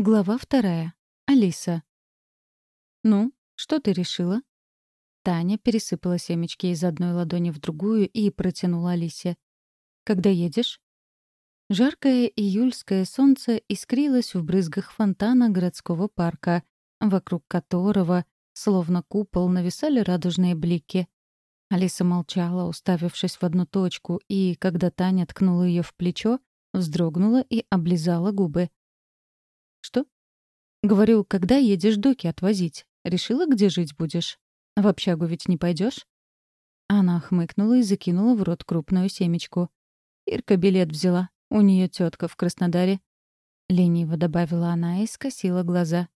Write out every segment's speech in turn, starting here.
Глава вторая. Алиса. «Ну, что ты решила?» Таня пересыпала семечки из одной ладони в другую и протянула Алисе. «Когда едешь?» Жаркое июльское солнце искрилось в брызгах фонтана городского парка, вокруг которого, словно купол, нависали радужные блики. Алиса молчала, уставившись в одну точку, и, когда Таня ткнула ее в плечо, вздрогнула и облизала губы. «Что?» «Говорю, когда едешь доки отвозить? Решила, где жить будешь? В общагу ведь не пойдешь? Она хмыкнула и закинула в рот крупную семечку. Ирка билет взяла. У нее тетка в Краснодаре. Лениво добавила она и скосила глаза.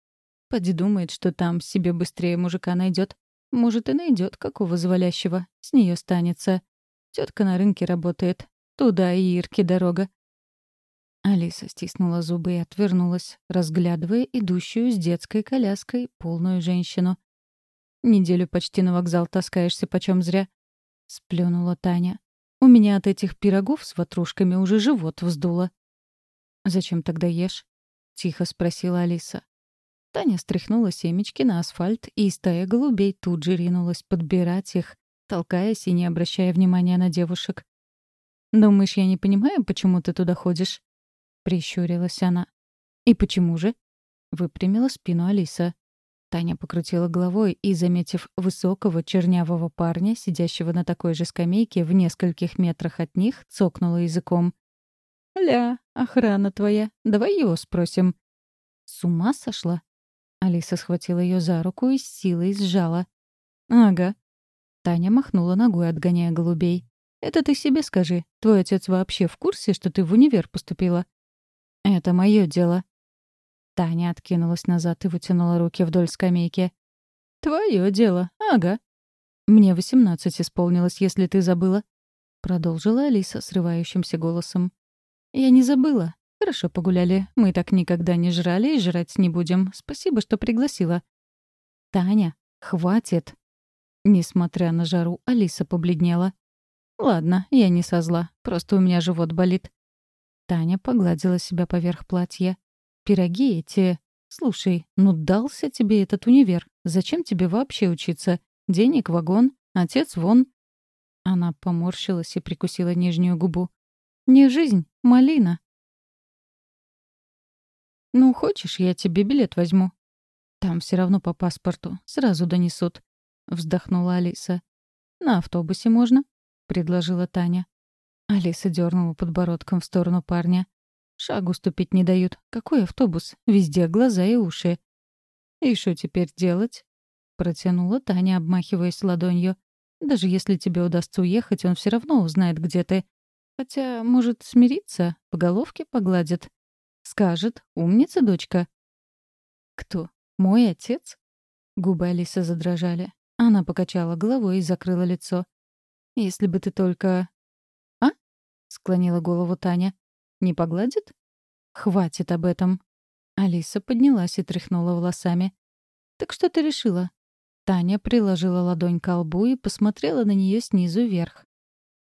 Поди думает, что там себе быстрее мужика найдет. Может, и найдет какого завалящего. С нее станется. Тетка на рынке работает. Туда и Ирке дорога. Алиса стиснула зубы и отвернулась, разглядывая идущую с детской коляской полную женщину. «Неделю почти на вокзал таскаешься почем зря», — сплюнула Таня. «У меня от этих пирогов с ватрушками уже живот вздуло». «Зачем тогда ешь?» — тихо спросила Алиса. Таня стряхнула семечки на асфальт, и стая голубей тут же ринулась подбирать их, толкаясь и не обращая внимания на девушек. «Думаешь, я не понимаю, почему ты туда ходишь?» — прищурилась она. «И почему же?» — выпрямила спину Алиса. Таня покрутила головой и, заметив высокого чернявого парня, сидящего на такой же скамейке в нескольких метрах от них, цокнула языком. «Ля, охрана твоя, давай его спросим». «С ума сошла?» Алиса схватила ее за руку и с силой сжала. «Ага». Таня махнула ногой, отгоняя голубей. «Это ты себе скажи. Твой отец вообще в курсе, что ты в универ поступила?» «Это мое дело». Таня откинулась назад и вытянула руки вдоль скамейки. «Твое дело, ага». «Мне восемнадцать исполнилось, если ты забыла», — продолжила Алиса срывающимся голосом. «Я не забыла. Хорошо погуляли. Мы так никогда не жрали и жрать не будем. Спасибо, что пригласила». «Таня, хватит». Несмотря на жару, Алиса побледнела. «Ладно, я не со зла. Просто у меня живот болит. Таня погладила себя поверх платья. «Пироги эти... Слушай, ну дался тебе этот универ. Зачем тебе вообще учиться? Денег вагон, отец вон». Она поморщилась и прикусила нижнюю губу. «Не жизнь, малина». «Ну, хочешь, я тебе билет возьму?» «Там все равно по паспорту. Сразу донесут», — вздохнула Алиса. «На автобусе можно?» — предложила Таня. Алиса дернула подбородком в сторону парня. Шагу ступить не дают. Какой автобус? Везде глаза и уши. «И что теперь делать?» Протянула Таня, обмахиваясь ладонью. «Даже если тебе удастся уехать, он все равно узнает, где ты. Хотя, может, смириться, по головке погладит. Скажет, умница, дочка». «Кто? Мой отец?» Губы Алисы задрожали. Она покачала головой и закрыла лицо. «Если бы ты только склонила голову Таня. «Не погладит?» «Хватит об этом». Алиса поднялась и тряхнула волосами. «Так что ты решила?» Таня приложила ладонь к лбу и посмотрела на нее снизу вверх.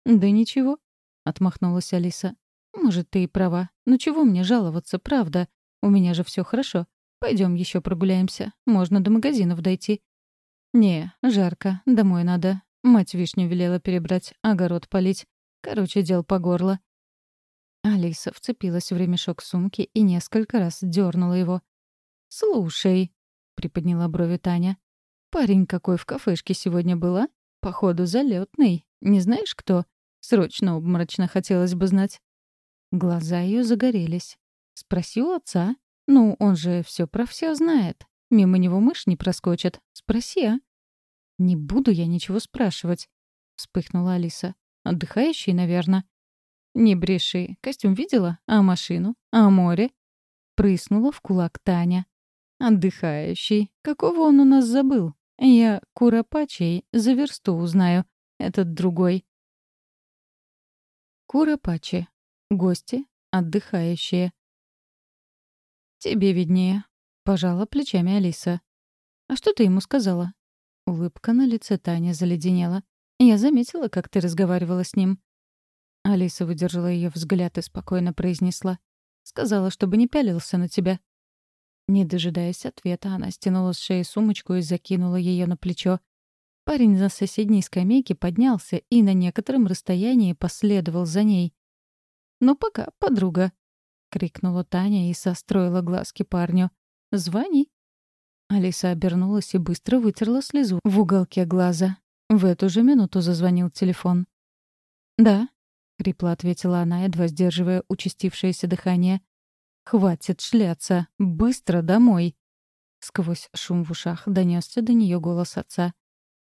«Да ничего», — отмахнулась Алиса. «Может, ты и права. Но чего мне жаловаться, правда? У меня же все хорошо. Пойдем еще прогуляемся. Можно до магазинов дойти». «Не, жарко. Домой надо. Мать вишню велела перебрать, огород полить. Короче, дел по горло. Алиса вцепилась в ремешок сумки и несколько раз дернула его. «Слушай», — приподняла брови Таня, — «парень какой в кафешке сегодня была? Походу, залетный. Не знаешь, кто? Срочно обморочно хотелось бы знать». Глаза ее загорелись. «Спроси у отца. Ну, он же все про все знает. Мимо него мышь не проскочит. Спроси, а?» «Не буду я ничего спрашивать», — вспыхнула Алиса. Отдыхающий, наверное. Не бреши. Костюм видела? А машину? А море? Прыснула в кулак Таня. Отдыхающий. Какого он у нас забыл? Я Куропачей за версту узнаю. Этот другой. Куропачи. Гости. Отдыхающие. «Тебе виднее», — пожала плечами Алиса. «А что ты ему сказала?» Улыбка на лице Тани заледенела. Я заметила, как ты разговаривала с ним». Алиса выдержала ее взгляд и спокойно произнесла. «Сказала, чтобы не пялился на тебя». Не дожидаясь ответа, она стянула с шеи сумочку и закинула ее на плечо. Парень на соседней скамейке поднялся и на некотором расстоянии последовал за ней. «Ну пока, подруга», — крикнула Таня и состроила глазки парню. «Звони». Алиса обернулась и быстро вытерла слезу в уголке глаза. В эту же минуту зазвонил телефон. «Да», — хрипло ответила она, едва сдерживая участившееся дыхание. «Хватит шляться! Быстро домой!» Сквозь шум в ушах донесся до нее голос отца.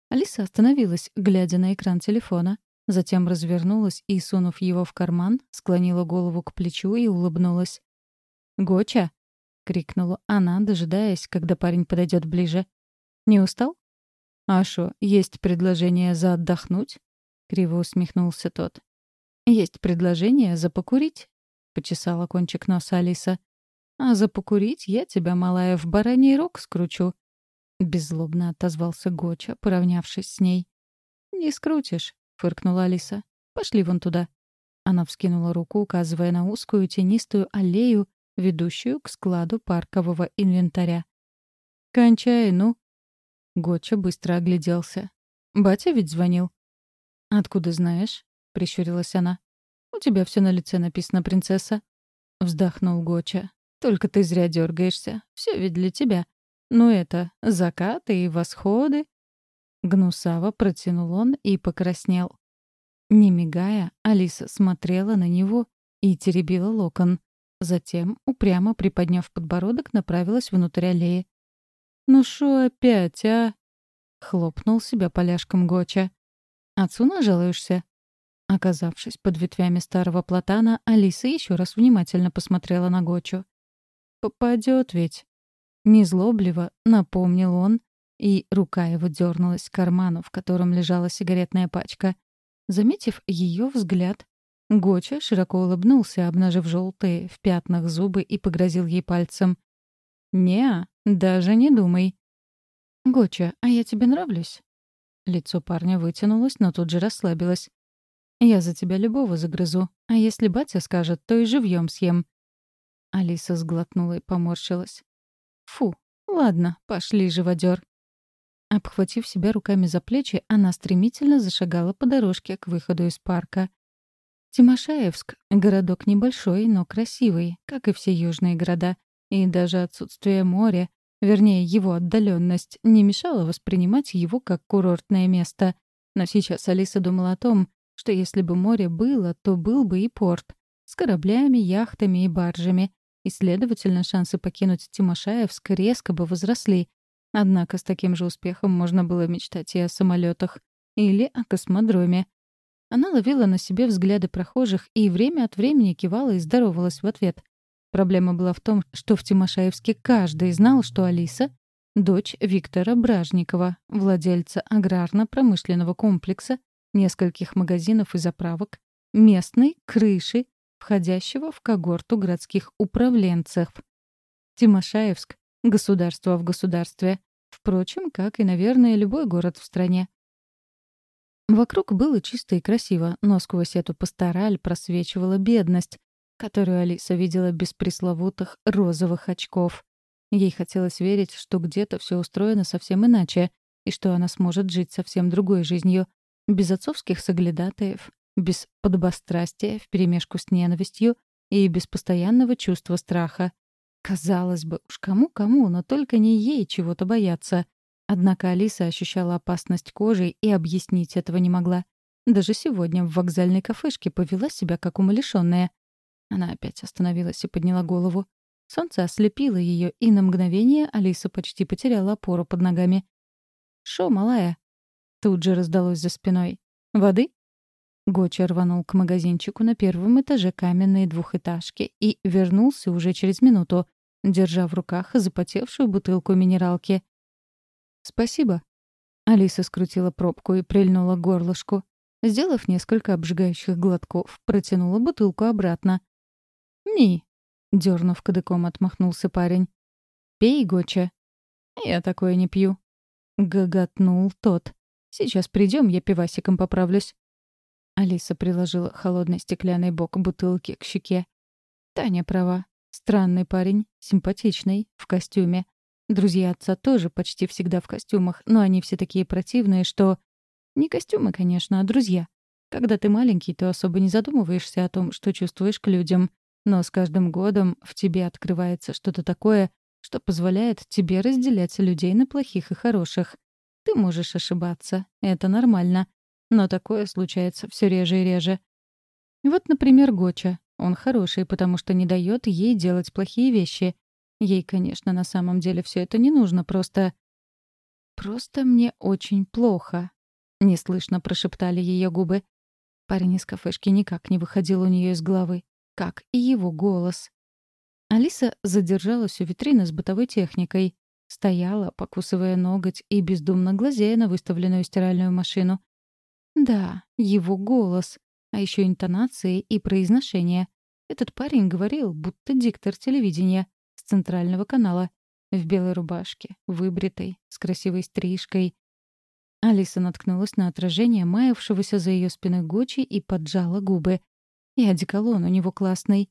Алиса остановилась, глядя на экран телефона, затем развернулась и, сунув его в карман, склонила голову к плечу и улыбнулась. «Гоча!» — крикнула она, дожидаясь, когда парень подойдет ближе. «Не устал?» «А шо, есть предложение за отдохнуть?» — криво усмехнулся тот. «Есть предложение за покурить?» — почесала кончик носа Алиса. «А за покурить я тебя, малая, в бараний рог скручу». Беззлобно отозвался Гоча, поравнявшись с ней. «Не скрутишь», — фыркнула Алиса. «Пошли вон туда». Она вскинула руку, указывая на узкую тенистую аллею, ведущую к складу паркового инвентаря. «Кончай, ну!» Гоча быстро огляделся. «Батя ведь звонил?» «Откуда знаешь?» — прищурилась она. «У тебя все на лице написано, принцесса». Вздохнул Гоча. «Только ты зря дергаешься. Все ведь для тебя. Ну это, закаты и восходы». Гнусаво протянул он и покраснел. Не мигая, Алиса смотрела на него и теребила локон. Затем, упрямо приподняв подбородок, направилась внутрь аллеи. «Ну шо опять, а?» — хлопнул себя поляшком Гоча. «Отцу нажалуешься?» Оказавшись под ветвями старого платана, Алиса еще раз внимательно посмотрела на Гочу. «Попадет ведь!» Незлобливо напомнил он, и рука его дернулась к карману, в котором лежала сигаретная пачка. Заметив ее взгляд, Гоча широко улыбнулся, обнажив желтые в пятнах зубы и погрозил ей пальцем. «Не, даже не думай». «Гоча, а я тебе нравлюсь?» Лицо парня вытянулось, но тут же расслабилось. Я за тебя любого загрызу. А если батя скажет, то и живьем съем». Алиса сглотнула и поморщилась. «Фу, ладно, пошли, живодер». Обхватив себя руками за плечи, она стремительно зашагала по дорожке к выходу из парка. Тимошаевск — городок небольшой, но красивый, как и все южные города, и даже отсутствие моря, вернее, его отдаленность, не мешало воспринимать его как курортное место. Но сейчас Алиса думала о том, что если бы море было, то был бы и порт. С кораблями, яхтами и баржами. И, следовательно, шансы покинуть Тимошаевск резко бы возросли. Однако с таким же успехом можно было мечтать и о самолетах Или о космодроме. Она ловила на себе взгляды прохожих и время от времени кивала и здоровалась в ответ. Проблема была в том, что в Тимошаевске каждый знал, что Алиса — дочь Виктора Бражникова, владельца аграрно-промышленного комплекса нескольких магазинов и заправок, местной крыши, входящего в когорту городских управленцев. Тимошаевск — государство в государстве. Впрочем, как и, наверное, любой город в стране. Вокруг было чисто и красиво, но сквозь эту пастораль просвечивала бедность, которую Алиса видела без пресловутых розовых очков. Ей хотелось верить, что где-то все устроено совсем иначе, и что она сможет жить совсем другой жизнью, без отцовских соглядатаев, без подобострастия вперемешку с ненавистью и без постоянного чувства страха. Казалось бы, уж кому-кому, но только не ей чего-то бояться. Однако Алиса ощущала опасность кожей и объяснить этого не могла. Даже сегодня в вокзальной кафешке повела себя как умалишённая. Она опять остановилась и подняла голову. Солнце ослепило ее, и на мгновение Алиса почти потеряла опору под ногами. «Шо, малая?» Тут же раздалось за спиной. «Воды?» Гоча рванул к магазинчику на первом этаже каменной двухэтажки и вернулся уже через минуту, держа в руках запотевшую бутылку минералки. «Спасибо». Алиса скрутила пробку и прильнула к горлышку. Сделав несколько обжигающих глотков, протянула бутылку обратно. «Ни», — дернув кадыком, отмахнулся парень. «Пей, Гоча». «Я такое не пью», — гоготнул тот. Сейчас придем, я пивасиком поправлюсь». Алиса приложила холодный стеклянный бок бутылки к щеке. Таня права. Странный парень, симпатичный, в костюме. Друзья отца тоже почти всегда в костюмах, но они все такие противные, что... Не костюмы, конечно, а друзья. Когда ты маленький, то особо не задумываешься о том, что чувствуешь к людям. Но с каждым годом в тебе открывается что-то такое, что позволяет тебе разделять людей на плохих и хороших. Ты можешь ошибаться, это нормально. Но такое случается все реже и реже. Вот, например, Гоча. Он хороший, потому что не дает ей делать плохие вещи. Ей, конечно, на самом деле все это не нужно, просто... «Просто мне очень плохо», — неслышно прошептали ее губы. Парень из кафешки никак не выходил у нее из головы, как и его голос. Алиса задержалась у витрины с бытовой техникой. Стояла, покусывая ноготь и бездумно глазея на выставленную стиральную машину. Да, его голос, а еще интонации и произношение. Этот парень говорил, будто диктор телевидения с центрального канала, в белой рубашке, выбритой, с красивой стрижкой. Алиса наткнулась на отражение маявшегося за ее спиной Гочи и поджала губы. И одеколон у него классный.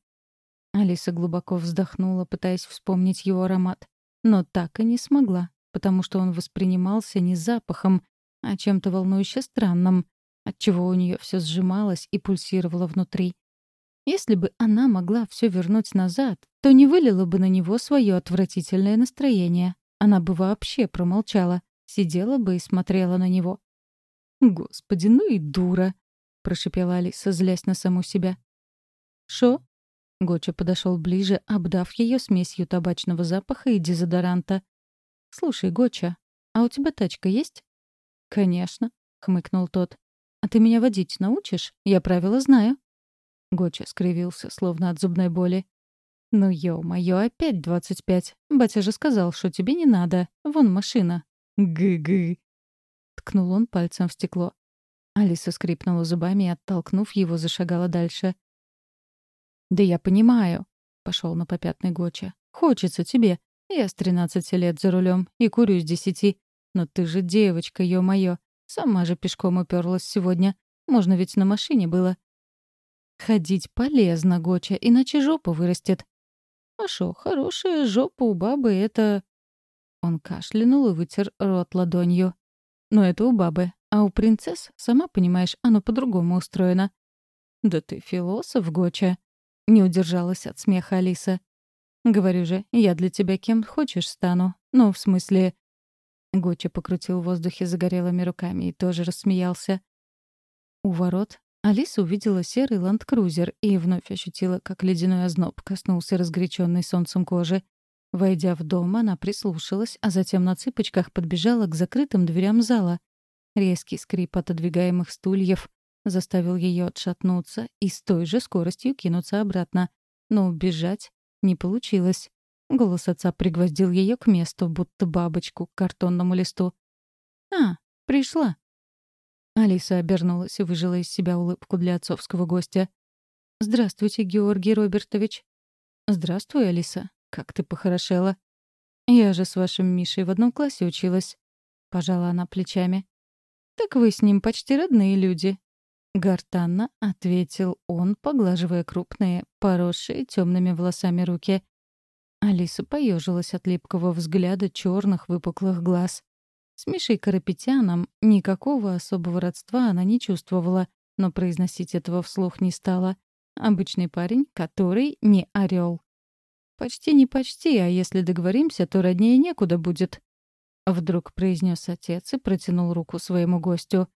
Алиса глубоко вздохнула, пытаясь вспомнить его аромат. Но так и не смогла, потому что он воспринимался не запахом, а чем-то волнующе странным, отчего у нее все сжималось и пульсировало внутри. Если бы она могла все вернуть назад, то не вылила бы на него свое отвратительное настроение. Она бы вообще промолчала, сидела бы и смотрела на него. «Господи, ну и дура!» — прошипела Алиса, злясь на саму себя. «Шо?» Гоча подошел ближе, обдав ее смесью табачного запаха и дезодоранта. «Слушай, Гоча, а у тебя тачка есть?» «Конечно», — хмыкнул тот. «А ты меня водить научишь? Я правила знаю». Гоча скривился, словно от зубной боли. «Ну, ё-моё, опять двадцать пять. Батя же сказал, что тебе не надо. Вон машина». «Гы-гы». Ткнул он пальцем в стекло. Алиса скрипнула зубами и, оттолкнув его, зашагала дальше. «Да я понимаю», — пошел на попятный Гоча. «Хочется тебе. Я с тринадцати лет за рулем и курю с десяти. Но ты же девочка, ё-моё. Сама же пешком уперлась сегодня. Можно ведь на машине было. Ходить полезно, Гоча, иначе жопа вырастет. А шо, хорошая жопа у бабы — это... Он кашлянул и вытер рот ладонью. Но это у бабы. А у принцесс, сама понимаешь, оно по-другому устроено. Да ты философ, Гоча. Не удержалась от смеха Алиса. Говорю же, я для тебя кем хочешь стану. Ну, в смысле... Гоча покрутил в воздухе загорелыми руками и тоже рассмеялся. У ворот Алиса увидела серый ленд-крузер и вновь ощутила, как ледяной озноб коснулся разгоряченной солнцем кожи. Войдя в дом, она прислушалась, а затем на цыпочках подбежала к закрытым дверям зала. Резкий скрип отодвигаемых стульев заставил ее отшатнуться и с той же скоростью кинуться обратно. Но убежать не получилось. Голос отца пригвоздил ее к месту, будто бабочку к картонному листу. «А, пришла», Алиса обернулась и выжила из себя улыбку для отцовского гостя. «Здравствуйте, Георгий Робертович». «Здравствуй, Алиса. Как ты похорошела». «Я же с вашим Мишей в одном классе училась», — пожала она плечами. «Так вы с ним почти родные люди», — гортанно ответил он, поглаживая крупные, поросшие темными волосами руки. Алиса поежилась от липкого взгляда черных выпуклых глаз. С Мишей Карапетяном никакого особого родства она не чувствовала, но произносить этого вслух не стала. Обычный парень, который не орел. «Почти не почти, а если договоримся, то роднее некуда будет», — вдруг произнес отец и протянул руку своему гостю.